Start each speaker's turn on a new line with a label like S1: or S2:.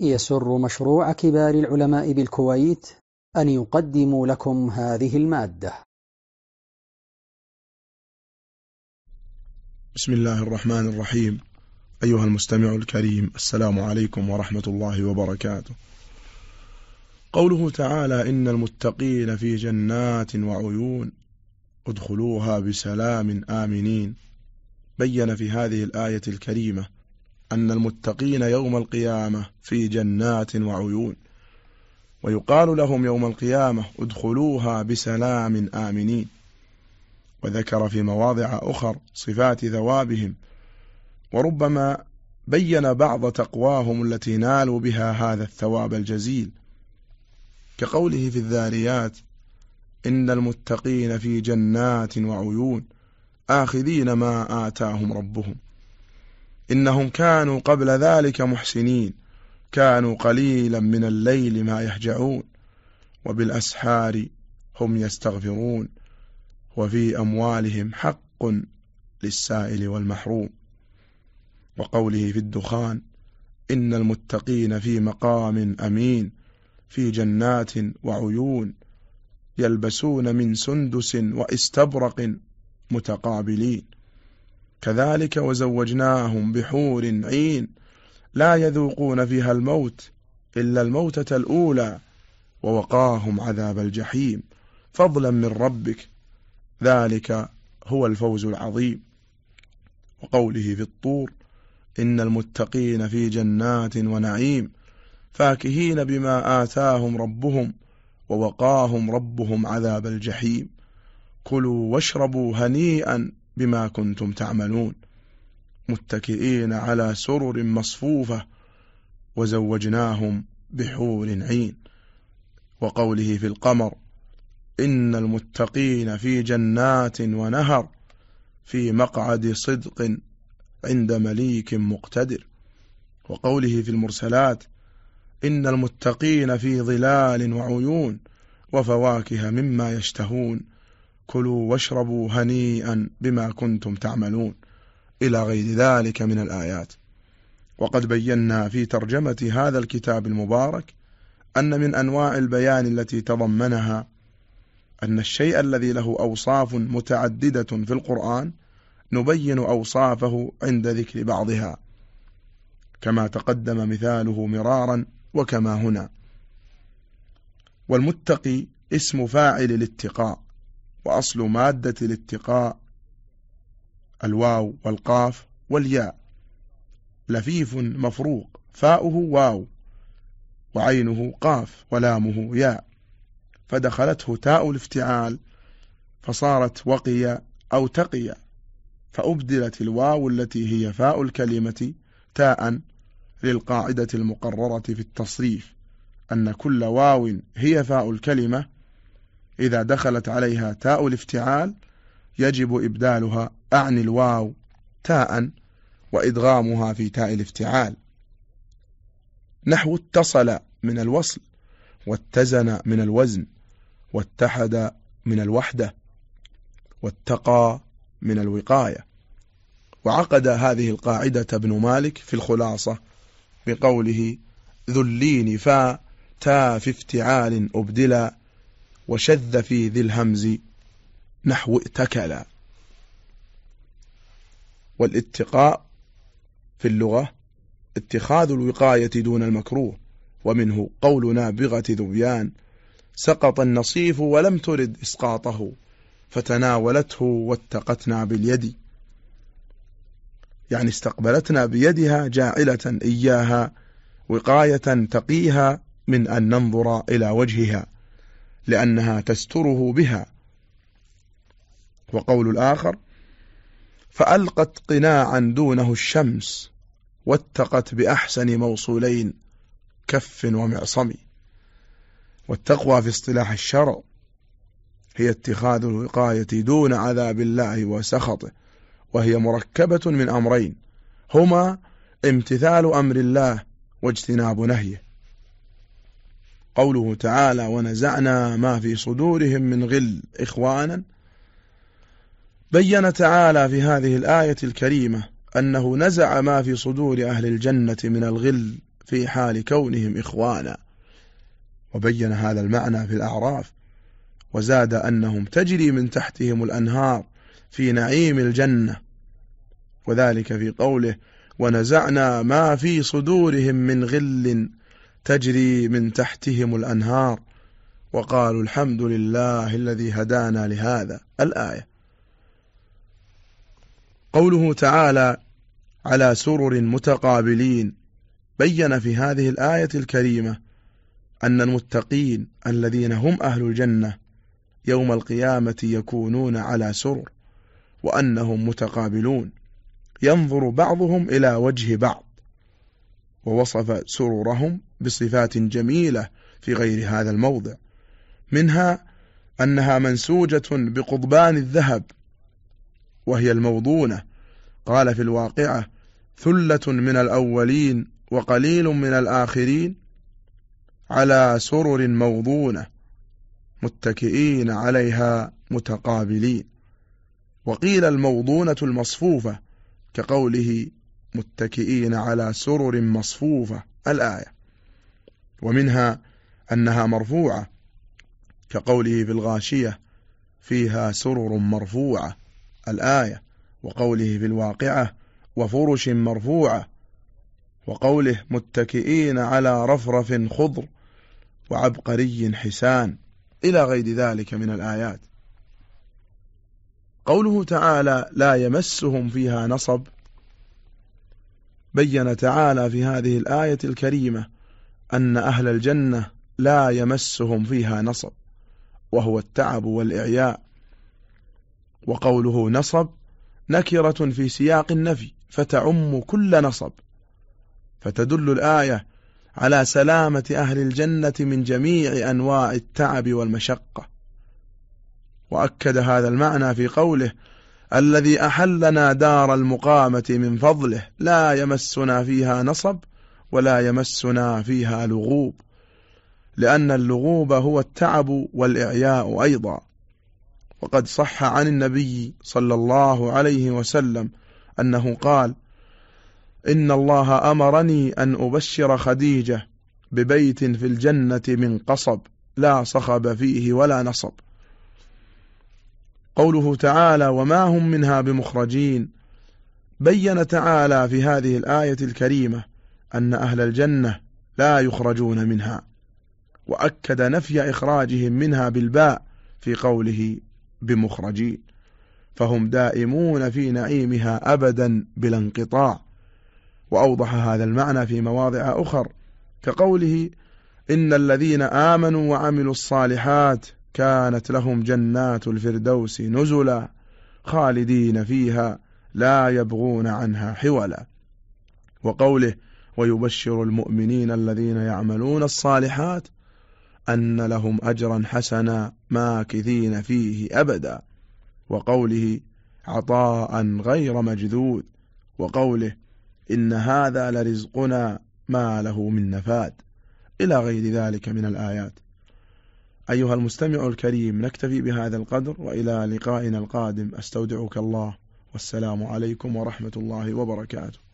S1: يسر مشروع كبار العلماء بالكويت أن يقدم لكم هذه المادة.
S2: بسم الله الرحمن الرحيم. أيها المستمع الكريم السلام عليكم ورحمة الله وبركاته. قوله تعالى إن المتقين في جنات وعيون ادخلوها بسلام آمنين. بين في هذه الآية الكريمة أن المتقين يوم القيامة في جنات وعيون ويقال لهم يوم القيامة ادخلوها بسلام آمنين. وذكر في مواضع أخر صفات ذوابهم وربما بين بعض تقواهم التي نالوا بها هذا الثواب الجزيل. كقوله في الذاريات إن المتقين في جنات وعيون آخذين ما آتاهم ربهم. إنهم كانوا قبل ذلك محسنين كانوا قليلا من الليل ما يهجعون وبالأسحار هم يستغفرون وفي أموالهم حق للسائل والمحروم. وقوله في الدخان إن المتقين في مقام أمين في جنات وعيون يلبسون من سندس واستبرق متقابلين. كذلك وزوجناهم بحور عين لا يذوقون فيها الموت إلا الموتة الأولى ووقاهم عذاب الجحيم. فضلا من ربك ذلك هو الفوز العظيم. وقوله في الطور إن المتقين في جنات ونعيم فاكهين بما آتاهم ربهم ووقاهم ربهم عذاب الجحيم. كلوا واشربوا هنيئا بما كنتم تعملون متكئين على سرر مصفوفة وزوجناهم بحور عين. وقوله في القمر إن المتقين في جنات ونهر في مقعد صدق عند مليك مقتدر. وقوله في المرسلات إن المتقين في ظلال وعيون وفواكه مما يشتهون. كلوا واشربوا هنيئا بما كنتم تعملون إلى غير ذلك من الآيات. وقد بينا في ترجمة هذا الكتاب المبارك أن من أنواع البيان التي تضمنها أن الشيء الذي له أوصاف متعددة في القرآن نبين أوصافه عند ذكر بعضها كما تقدم مثاله مرارا وكما هنا. والمتقي اسم فاعل الاتقاء. وأصل مادة الاتقاء الواو والقاف والياء. لفيف مفروق فاؤه واو وعينه قاف ولامه ياء. فدخلته تاء الافتعال فصارت وقي أو تقي فأبدلت الواو التي هي فاء الكلمة تاء للقاعدة المقررة في التصريف أن كل واو هي فاء الكلمة إذا دخلت عليها تاء الافتعال يجب إبدالها أعني الواو تاء وإدغامها في تاء الافتعال. نحو اتصل من الوصل واتزن من الوزن واتحد من الوحدة واتقى من الوقاية. وعقد هذه القاعدة ابن مالك في الخلاصة بقوله ذلين فا تا في افتعال أبدلا وشذ في ذي الهمز نحو اتكل. والاتقاء في اللغة اتخاذ الوقاية دون المكروه ومنه قول نابغة ذبيان سقط النصيف ولم ترد إسقاطه فتناولته واتقتنا باليد. يعني استقبلتنا بيدها جاعلة إياها وقاية تقيها من أن ننظر إلى وجهها. لأنها تستره بها. وقول الآخر فألقت قناعا دونه الشمس واتقت بأحسن موصولين كف ومعصم. والتقوى في اصطلاح الشرع هي اتخاذ الوقاية دون عذاب الله وسخطه وهي مركبة من أمرين هما امتثال أمر الله واجتناب نهيه. قوله تعالى ونزعنا ما في صدورهم من غل إخوانا. بين تعالى في هذه الآية الكريمة أنه نزع ما في صدور أهل الجنة من الغل في حال كونهم إخوانا. وبين هذا المعنى في الأعراف وزاد أنهم تجري من تحتهم الأنهار في نعيم الجنة. وذلك في قوله ونزعنا ما في صدورهم من غل تجري من تحتهم الأنهار وقالوا الحمد لله الذي هدانا لهذا. الآية. قوله تعالى على سرر متقابلين. بين في هذه الآية الكريمة أن المتقين الذين هم أهل الجنة يوم القيامة يكونون على سرر وأنهم متقابلون. ينظر بعضهم إلى وجه بعض. ووصف سرورهم بصفات جميلة في غير هذا الموضع منها أنها منسوجة بقضبان الذهب وهي الموضونة. قال في الواقعة ثلة من الأولين وقليل من الآخرين على سرر موضونة متكئين عليها متقابلين. وقيل الموضونة المصفوفة كقوله متكئين على سرر مصفوفة الآية. ومنها أنها مرفوعة كقوله في الغاشية فيها سرر مرفوعة الآية وقوله في الواقعة وفرش مرفوعة وقوله متكئين على رفرف خضر وعبقري حسان إلى غير ذلك من الآيات. قوله تعالى لا يمسهم فيها نصب بين تعالى في هذه الآية الكريمة أن أهل الجنة لا يمسهم فيها نصب وهو التعب والإعياء. وقوله نصب نكرة في سياق النفي فتعم كل نصب. فتدل الآية على سلامة أهل الجنة من جميع أنواع التعب والمشقة. وأكد هذا المعنى في قوله الذي أحلنا دار المقامة من فضله لا يمسنا فيها نصب ولا يمسنا فيها لغوب لأن اللغوب هو التعب والإعياء أيضا. وقد صح عن النبي صلى الله عليه وسلم أنه قال إن الله أمرني أن أبشر خديجة ببيت في الجنة من قصب لا صخب فيه ولا نصب. قوله تعالى وما هم منها بمخرجين. بين تعالى في هذه الآية الكريمة أن أهل الجنة لا يخرجون منها وأكد نفي إخراجهم منها بالباء في قوله بمخرجين فهم دائمون في نعيمها أبدا بلا انقطاع وأوضح هذا المعنى في مواضع أخر كقوله إن الذين آمنوا وعملوا الصالحات كانت لهم جنات الفردوس نزلا خالدين فيها لا يبغون عنها حولا وقوله ويبشر المؤمنين الذين يعملون الصالحات أن لهم أجرا حسنا ماكثين فيه أبدا. وقوله عطاء غير مجذود وقوله إن هذا لرزقنا ما له من نفاد. إلى غير ذلك من الآيات. أيها المستمع الكريم نكتفي بهذا القدر وإلى لقائنا القادم. أستودعك الله. والسلام عليكم ورحمة الله وبركاته.